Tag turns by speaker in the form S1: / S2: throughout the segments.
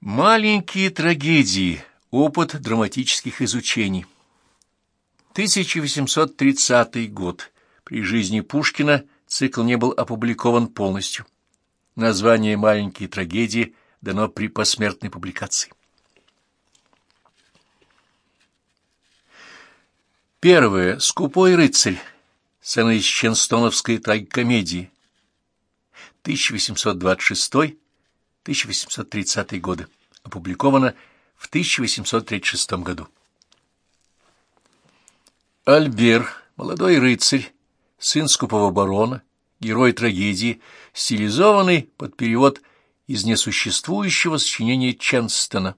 S1: Маленькие трагедии. Опыт драматических изучений. 1830 год. При жизни Пушкина цикл не был опубликован полностью. Название «Маленькие трагедии» дано при посмертной публикации. Первое. «Скупой рыцарь». Сцена из Ченстоновской трагикомедии. 1826-1830 годы. Опубликовано в 1836 году. Альбер, молодой рыцарь, сын скупого барона, герой трагедии, стилизованный под перевод из несуществующего сочинения Ченстона,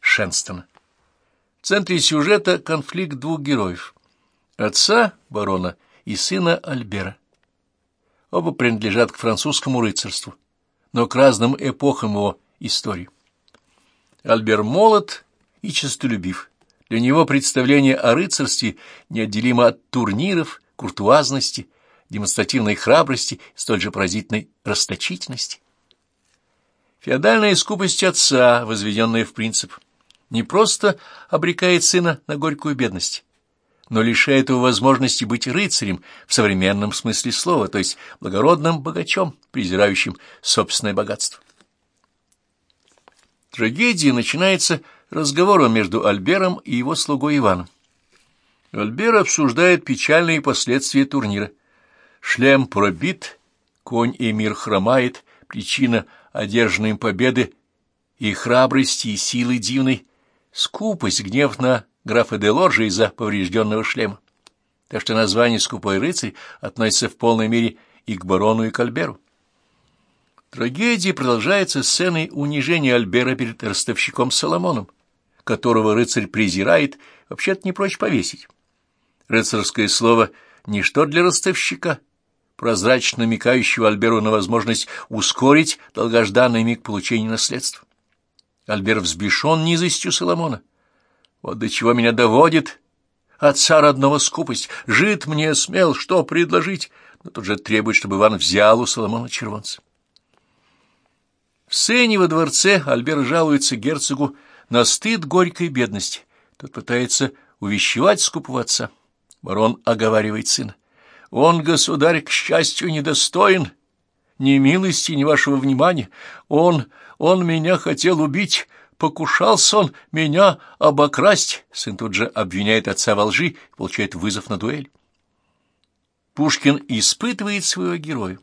S1: Шенстона. В центре сюжета конфликт двух героев – отца барона и сына Альбера. Оба принадлежат к французскому рыцарству, но к разным эпохам его истории. Альбер молод и честолюбив. Для него представление о рыцарстве неотделимо от турниров, куртуазности, демонстративной храбрости, столь же поразительной расточительности. Феодальная скупость отца, возведенная в принцип, не просто обрекает сына на горькую бедность, но лишает его возможности быть рыцарем в современном смысле слова, то есть благородным богачом, презирающим собственное богатство. Трагедия начинается разговором между Альбером и его слугой Иваном. Альбер обсуждает печальные последствия турнира. Шлем пробит, конь Эмир хромает, причина одержанной им победы и храбрости, и силы дивной, скупость, гнев на графа де Лоржа из-за поврежденного шлема. Так что название «Скупой рыцарь» относится в полной мере и к барону, и к Альберу. Трагедия продолжается сценой унижения Альбера перед ростовщиком Соломоном, которого рыцарь презирает, вообще-то не прочь повесить. Рыцарское слово — ничто для ростовщика, прозрачно намекающего Альберу на возможность ускорить долгожданный миг получения наследства. Альбер взбешен низостью Соломона. Вот до чего меня доводит отца родного скупость. Жид мне смел что предложить, но тут же требует, чтобы Иван взял у Соломона червонца. В сцене во дворце Альбер жалуется герцогу на стыд горькой бедности. Тот пытается увещевать скупого отца. Барон оговаривает сына. Он, государь, к счастью, недостоин ни милости, ни вашего внимания. Он, он меня хотел убить, покушался он меня обокрасть. Сын тут же обвиняет отца во лжи и получает вызов на дуэль. Пушкин испытывает своего героя.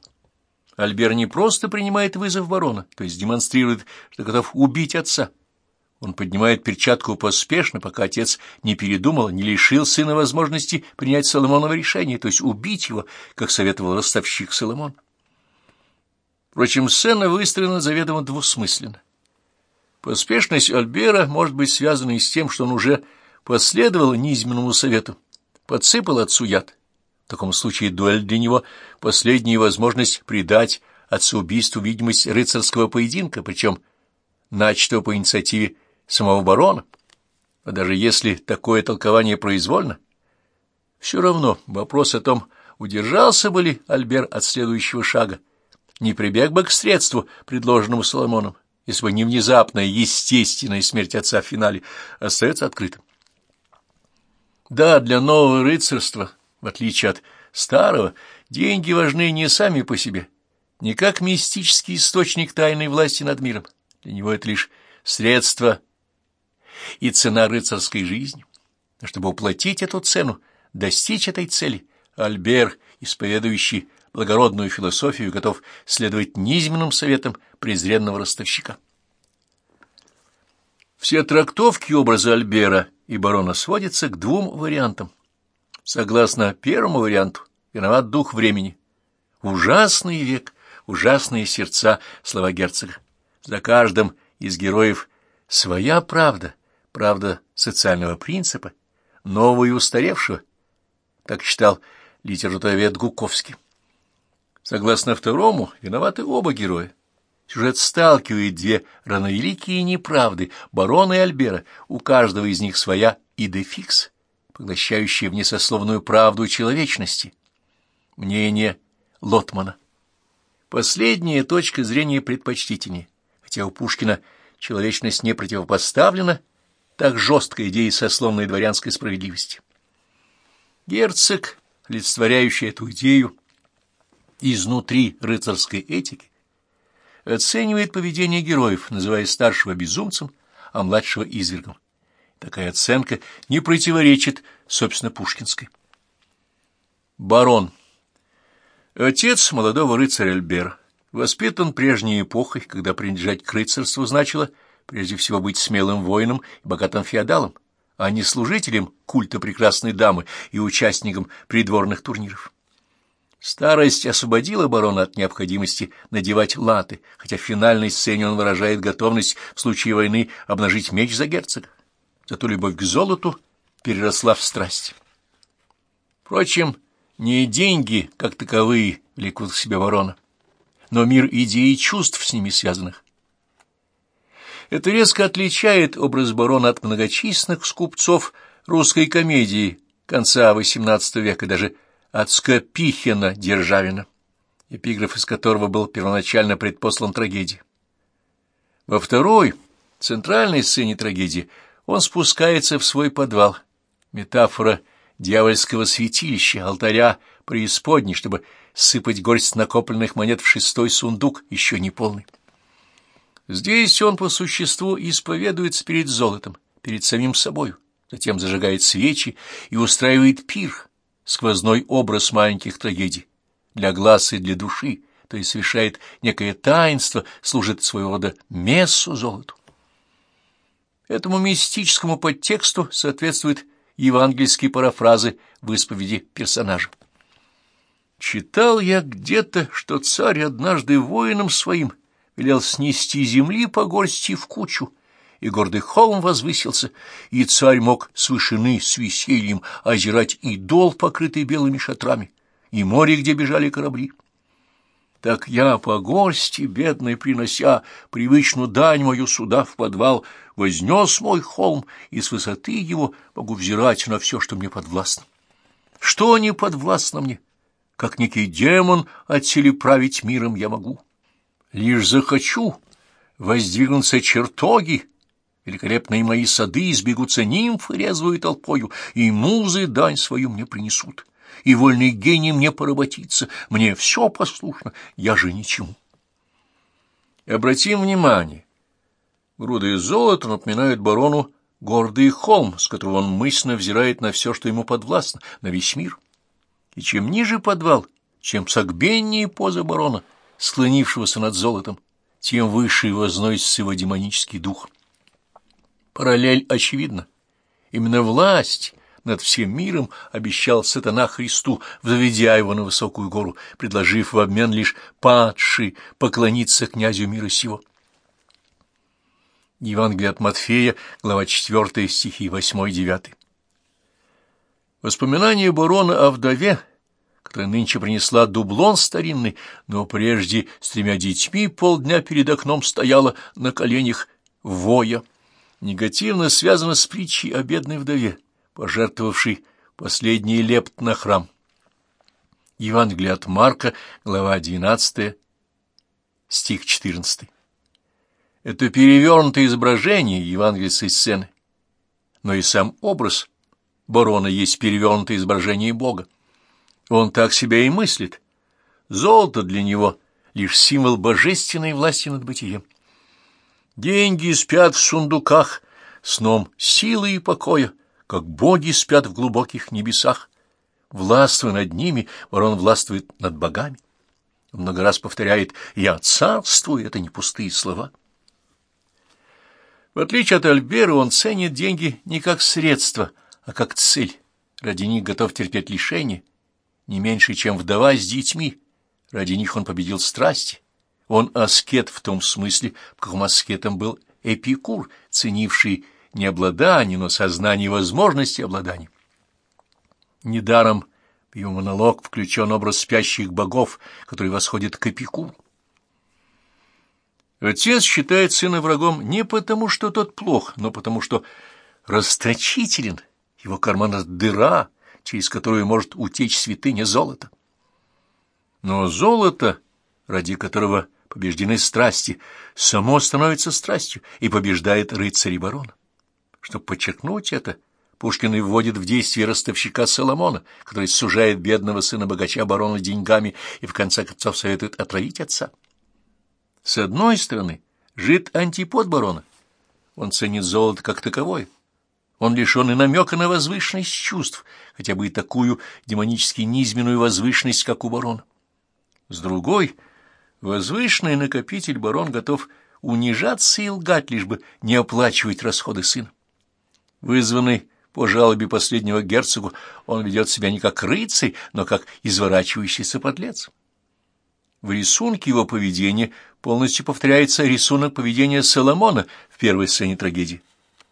S1: Альбер не просто принимает вызов барона, то есть демонстрирует, что готов убить отца. Он поднимает перчатку поспешно, пока отец не передумал, не лишил сына возможности принять Соломоново решение, то есть убить его, как советовал ростовщик Соломон. Впрочем, сцена выстроена заведомо двусмысленно. Поспешность Альбера может быть связана и с тем, что он уже последовал низменному совету, подсыпал отцу яд. В таком случае дуэль для него — последняя возможность придать отцу убийству видимость рыцарского поединка, причем начатого по инициативе самого барона. А даже если такое толкование произвольно, все равно вопрос о том, удержался бы ли Альбер от следующего шага, не прибег бы к средству, предложенному Соломоном, если бы не внезапная, естественная смерть отца в финале, остается открытым. Да, для нового рыцарства — в отличие от старого, деньги важны не сами по себе, не как мистический источник тайной власти над миром. Для него это лишь средство и цена рыцарской жизни. Чтобы уплатить эту цену, достичь этой цели, Альбер, исповедующий благородную философию, готов следовать низменным советам презренного ростовщика. Все трактовки образа Альбера и барона сводятся к двум вариантам. Согласно первому варианту, виноват дух времени. Ужасный век, ужасные сердца, слова герцога. За каждым из героев своя правда, правда социального принципа, нового и устаревшего. Так читал литературовед Гуковский. Согласно второму, виноваты оба героя. Сюжет сталкивает две равновеликие неправды, барона и Альбера, у каждого из них своя идефикс поглощающее внесословную правду человечности. Мнение Лотмана. Последняя точка зрения предпочтительнее, хотя у Пушкина человечность не противопоставлена так жесткой идее сословной дворянской справедливости. Герцог, олицетворяющий эту идею изнутри рыцарской этики, оценивает поведение героев, называя старшего безумцем, а младшего извергом. Такая оценка не противоречит, собственно, пушкинской. Барон. Отец молодого рыцаря Альбера. Воспитан прежней эпохой, когда принадлежать к рыцарству значило прежде всего быть смелым воином и богатым феодалом, а не служителем культа прекрасной дамы и участником придворных турниров. Старость освободила барона от необходимости надевать латы, хотя в финальной сцене он выражает готовность в случае войны обнажить меч за герцога. Зато любовь к золоту переросла в страсть. Впрочем, не деньги, как таковые, влекут к себе ворона, но мир идей и чувств с ними связанных. Это резко отличает образ барона от многочисленных скупцов русской комедии конца XVIII века, даже от Скопихина Державина, эпиграф из которого был первоначально предпослан трагедии. Во второй, центральной сцене трагедии, он спускается в свой подвал, метафора дьявольского святилища, алтаря преисподней, чтобы сыпать горсть накопленных монет в шестой сундук, еще не полный. Здесь он по существу исповедуется перед золотом, перед самим собою, затем зажигает свечи и устраивает пир, сквозной образ маленьких трагедий, для глаз и для души, то есть совершает некое таинство, служит своего рода мессу золоту. Этому мистическому подтексту соответствуют евангельские парафразы в исповеди персонажа. Читал я где-то, что царь однажды воинам своим велел снести земли по горсти в кучу, и гордый холм возвысился, и царь мог с вышины с весельем озирать и дол, покрытый белыми шатрами, и море, где бежали корабли. Так я по горсти, бедной принося привычную дань мою сюда в подвал, вознес мой холм, и с высоты его могу взирать на все, что мне подвластно. Что не подвластно мне? Как некий демон отсели править миром я могу. Лишь захочу, воздвигнутся чертоги, великолепные мои сады избегутся нимфы резвую толпою, и музы дань свою мне принесут, и вольный гений мне поработится, мне все послушно, я же ничему. Обратим внимание, груды золота напоминают барону гордый холм, с которого он мысленно взирает на все, что ему подвластно, на весь мир. И чем ниже подвал, чем согбеннее поза барона — склонившегося над золотом, тем выше возносится его демонический дух. Параллель очевидна. Именно власть над всем миром обещал сатана Христу, заведя его на высокую гору, предложив в обмен лишь падший поклониться князю мира сего. Евангелие от Матфея, глава 4, стихи 8-9. Воспоминания барона о вдове которая нынче принесла дублон старинный, но прежде с тремя детьми полдня перед окном стояла на коленях воя. Негативно связано с притчей о бедной вдове, пожертвовавшей последний лепт на храм. Евангелие от Марка, глава 12, стих 14. Это перевернутое изображение евангельской сцены, но и сам образ барона есть перевернутое изображение Бога. Он так себя и мыслит. Золото для него — лишь символ божественной власти над бытием. Деньги спят в сундуках, сном силы и покоя, как боги спят в глубоких небесах. Властвуя над ними, ворон властвует над богами. Он много раз повторяет «Я царствую» — это не пустые слова. В отличие от Альбера, он ценит деньги не как средство, а как цель. Ради них готов терпеть лишения — не меньше, чем вдова с детьми. Ради них он победил страсти. Он аскет в том смысле, в каком аскетом был Эпикур, ценивший не обладание, но сознание возможности обладания. Недаром в его монолог включен образ спящих богов, который восходит к Эпикуру. Отец считает сына врагом не потому, что тот плох, но потому, что расточителен, его карман — дыра, через которую может утечь святыня золота. Но золото, ради которого побеждены страсти, само становится страстью и побеждает рыцарь и барон. Чтобы подчеркнуть это, Пушкин и вводит в действие ростовщика Соломона, который сужает бедного сына богача барона деньгами и в конце концов советует отравить отца. С одной стороны, жид антипод барона. Он ценит золото как таковое. Он лишен и намека на возвышенность чувств, хотя бы и такую демонически низменную возвышенность, как у барона. С другой, возвышенный накопитель барон готов унижаться и лгать, лишь бы не оплачивать расходы сына. Вызванный по жалобе последнего герцогу, он ведет себя не как рыцарь, но как изворачивающийся подлец. В рисунке его поведения полностью повторяется рисунок поведения Соломона в первой сцене трагедии.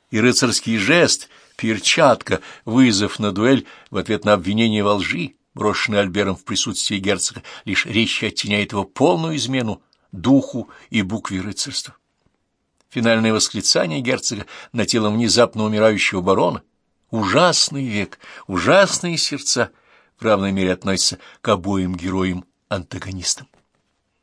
S1: И рыцарский жест, перчатка, вызов на дуэль в ответ на обвинение во лжи, брошенный Альбером в присутствии герцога, лишь резче оттеняет его полную измену духу и букве рыцарства. Финальное восклицание герцога на тело внезапно умирающего барона. Ужасный век, ужасные сердца в равной мере относятся к обоим героям-антагонистам.